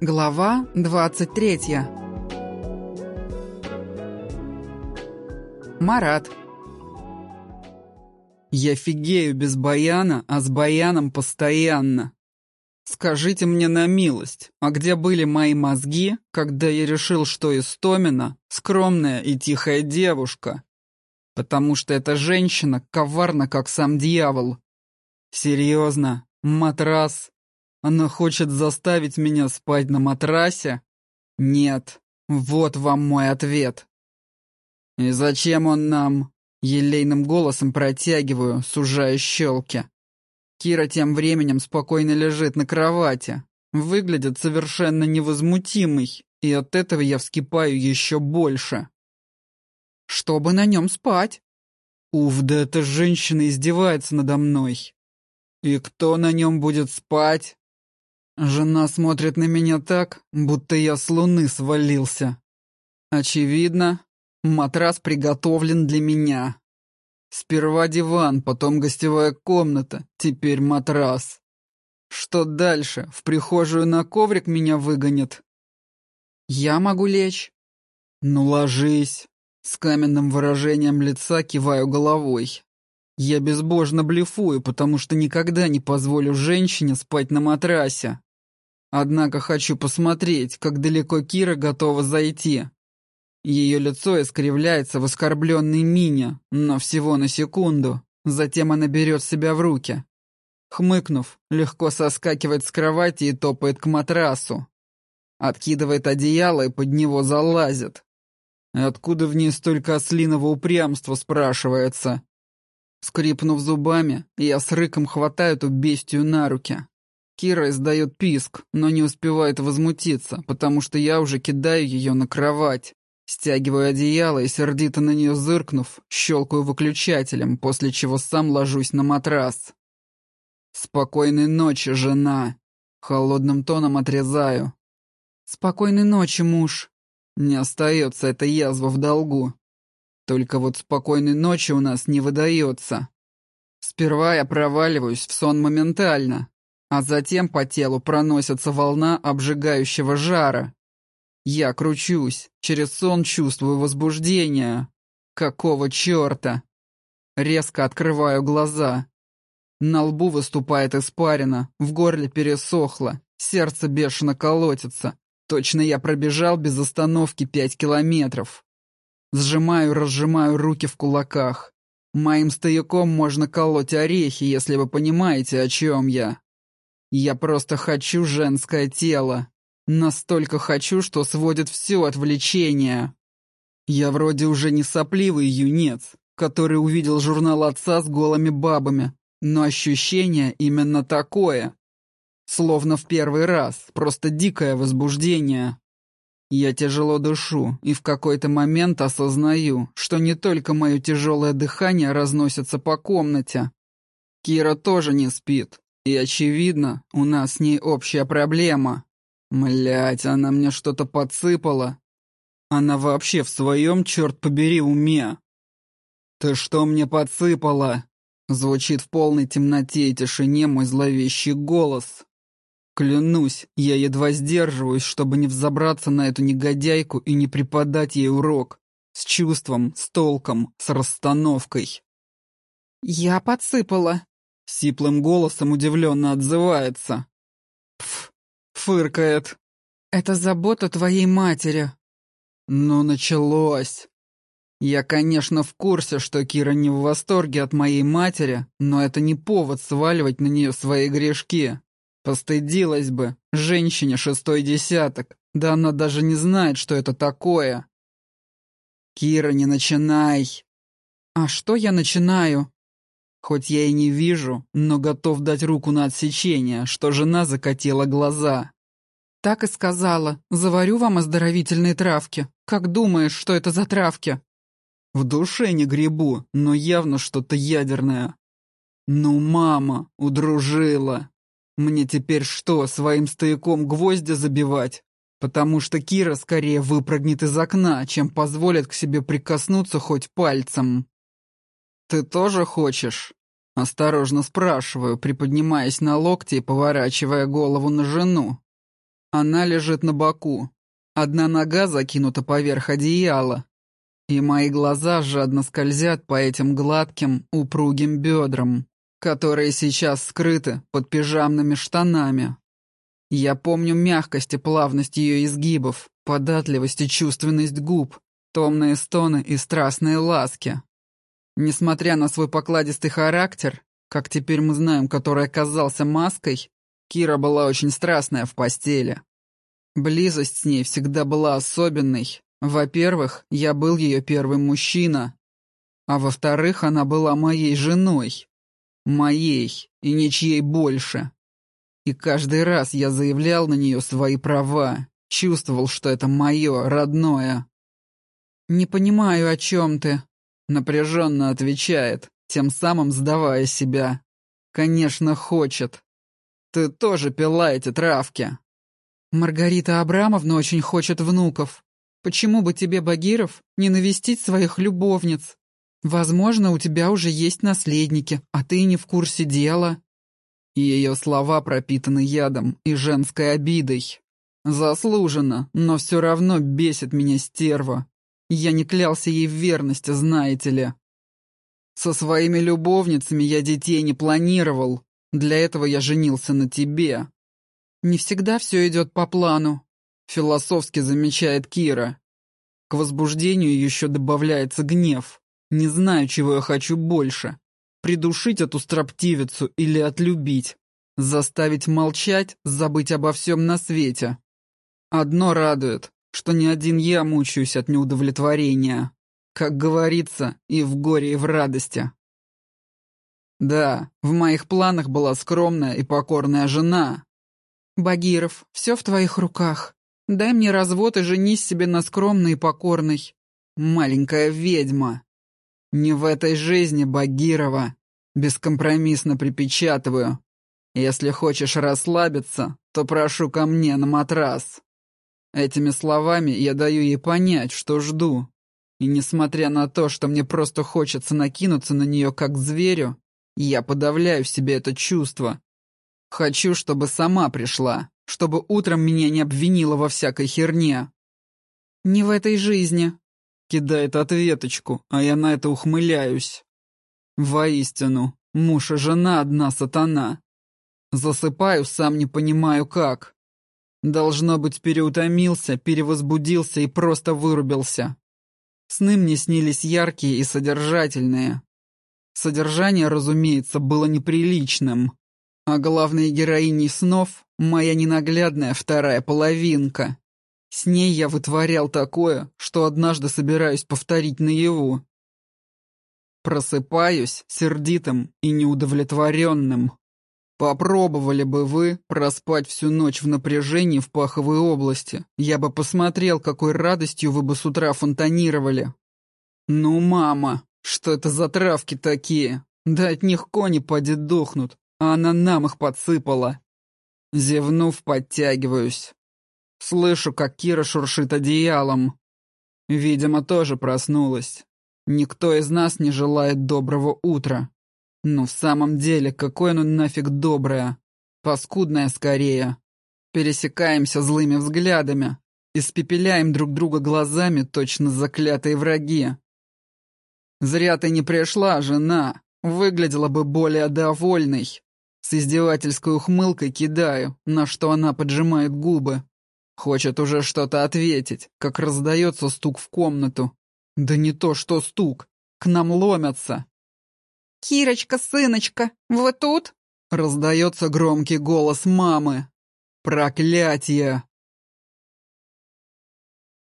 Глава 23 Марат Я фигею без баяна, а с баяном постоянно. Скажите мне на милость, а где были мои мозги, когда я решил, что Истомина — скромная и тихая девушка? Потому что эта женщина коварна, как сам дьявол. Серьезно, матрас она хочет заставить меня спать на матрасе? Нет. Вот вам мой ответ. И зачем он нам? Елейным голосом протягиваю, сужая щелки. Кира тем временем спокойно лежит на кровати. Выглядит совершенно невозмутимый, и от этого я вскипаю еще больше. Чтобы на нем спать. Уф, да эта женщина издевается надо мной. И кто на нем будет спать? Жена смотрит на меня так, будто я с луны свалился. Очевидно, матрас приготовлен для меня. Сперва диван, потом гостевая комната, теперь матрас. Что дальше? В прихожую на коврик меня выгонят? Я могу лечь. Ну, ложись. С каменным выражением лица киваю головой. Я безбожно блефую, потому что никогда не позволю женщине спать на матрасе. Однако хочу посмотреть, как далеко Кира готова зайти. Ее лицо искривляется в оскорбленной мине, но всего на секунду. Затем она берет себя в руки. Хмыкнув, легко соскакивает с кровати и топает к матрасу. Откидывает одеяло и под него залазит. Откуда в ней столько ослиного упрямства, спрашивается. Скрипнув зубами, я с рыком хватаю эту бестию на руки. Кира издает писк, но не успевает возмутиться, потому что я уже кидаю ее на кровать. Стягиваю одеяло и, сердито на нее зыркнув, щелкаю выключателем, после чего сам ложусь на матрас. «Спокойной ночи, жена!» Холодным тоном отрезаю. «Спокойной ночи, муж!» Не остается эта язва в долгу. Только вот спокойной ночи у нас не выдается. Сперва я проваливаюсь в сон моментально, а затем по телу проносится волна обжигающего жара. Я кручусь, через сон чувствую возбуждение. Какого черта? Резко открываю глаза. На лбу выступает испарина, в горле пересохло, сердце бешено колотится. Точно я пробежал без остановки пять километров. Сжимаю-разжимаю руки в кулаках. Моим стояком можно колоть орехи, если вы понимаете, о чем я. Я просто хочу женское тело. Настолько хочу, что сводит все отвлечение. Я вроде уже не сопливый юнец, который увидел журнал отца с голыми бабами, но ощущение именно такое. Словно в первый раз, просто дикое возбуждение. Я тяжело дышу и в какой-то момент осознаю, что не только мое тяжелое дыхание разносится по комнате. Кира тоже не спит, и, очевидно, у нас с ней общая проблема. Млять, она мне что-то подсыпала. Она вообще в своем, черт побери, уме. «Ты что мне подсыпала?» Звучит в полной темноте и тишине мой зловещий голос. Клянусь, я едва сдерживаюсь, чтобы не взобраться на эту негодяйку и не преподать ей урок. С чувством, с толком, с расстановкой. «Я подсыпала», Сиплым голосом удивленно отзывается. Пф, фыркает. Это забота твоей матери. Ну, началось. Я, конечно, в курсе, что Кира не в восторге от моей матери, но это не повод сваливать на нее свои грешки. Постыдилась бы, женщине шестой десяток, да она даже не знает, что это такое. Кира, не начинай. А что я начинаю? Хоть я и не вижу, но готов дать руку на отсечение, что жена закатила глаза. Так и сказала. Заварю вам оздоровительные травки. Как думаешь, что это за травки? В душе не грибу, но явно что-то ядерное. Ну, мама, удружила. Мне теперь что, своим стояком гвозди забивать? Потому что Кира скорее выпрыгнет из окна, чем позволит к себе прикоснуться хоть пальцем. «Ты тоже хочешь?» Осторожно спрашиваю, приподнимаясь на локте и поворачивая голову на жену. Она лежит на боку. Одна нога закинута поверх одеяла. И мои глаза жадно скользят по этим гладким, упругим бедрам, которые сейчас скрыты под пижамными штанами. Я помню мягкость и плавность ее изгибов, податливость и чувственность губ, томные стоны и страстные ласки. Несмотря на свой покладистый характер, как теперь мы знаем, который оказался маской, Кира была очень страстная в постели. Близость с ней всегда была особенной. Во-первых, я был ее первый мужчина. А во-вторых, она была моей женой. Моей и ничьей больше. И каждый раз я заявлял на нее свои права, чувствовал, что это мое, родное. «Не понимаю, о чем ты», — напряженно отвечает, тем самым сдавая себя. «Конечно, хочет. Ты тоже пила эти травки». «Маргарита Абрамовна очень хочет внуков. Почему бы тебе, Багиров, не навестить своих любовниц? Возможно, у тебя уже есть наследники, а ты не в курсе дела». Ее слова пропитаны ядом и женской обидой. Заслуженно, но все равно бесит меня стерва. Я не клялся ей в верности, знаете ли. Со своими любовницами я детей не планировал. Для этого я женился на тебе. Не всегда все идет по плану, философски замечает Кира. К возбуждению еще добавляется гнев. Не знаю, чего я хочу больше. Придушить эту строптивицу или отлюбить. Заставить молчать, забыть обо всем на свете. Одно радует что не один я мучаюсь от неудовлетворения. Как говорится, и в горе, и в радости. Да, в моих планах была скромная и покорная жена. Багиров, все в твоих руках. Дай мне развод и женись себе на скромной и покорной. Маленькая ведьма. Не в этой жизни, Багирова. Бескомпромиссно припечатываю. Если хочешь расслабиться, то прошу ко мне на матрас. Этими словами я даю ей понять, что жду. И несмотря на то, что мне просто хочется накинуться на нее как зверю, я подавляю в себе это чувство. Хочу, чтобы сама пришла, чтобы утром меня не обвинила во всякой херне. «Не в этой жизни», — кидает ответочку, а я на это ухмыляюсь. Воистину, муж и жена одна сатана. Засыпаю, сам не понимаю как. Должно быть, переутомился, перевозбудился и просто вырубился. Сны мне снились яркие и содержательные. Содержание, разумеется, было неприличным. А главной героиней снов — моя ненаглядная вторая половинка. С ней я вытворял такое, что однажды собираюсь повторить наяву. Просыпаюсь сердитым и неудовлетворенным. Попробовали бы вы проспать всю ночь в напряжении в паховой области. Я бы посмотрел, какой радостью вы бы с утра фонтанировали. Ну, мама, что это за травки такие? Да от них кони поди дохнут, а она нам их подсыпала. Зевнув, подтягиваюсь. Слышу, как Кира шуршит одеялом. Видимо, тоже проснулась. Никто из нас не желает доброго утра. Ну, в самом деле, какое оно нафиг доброе. Паскудное скорее. Пересекаемся злыми взглядами. Испепеляем друг друга глазами, точно заклятые враги. Зря ты не пришла, жена. Выглядела бы более довольной. С издевательской ухмылкой кидаю, на что она поджимает губы. Хочет уже что-то ответить, как раздается стук в комнату. Да не то что стук. К нам ломятся. «Кирочка, сыночка, вы тут?» Раздается громкий голос мамы. «Проклятье!»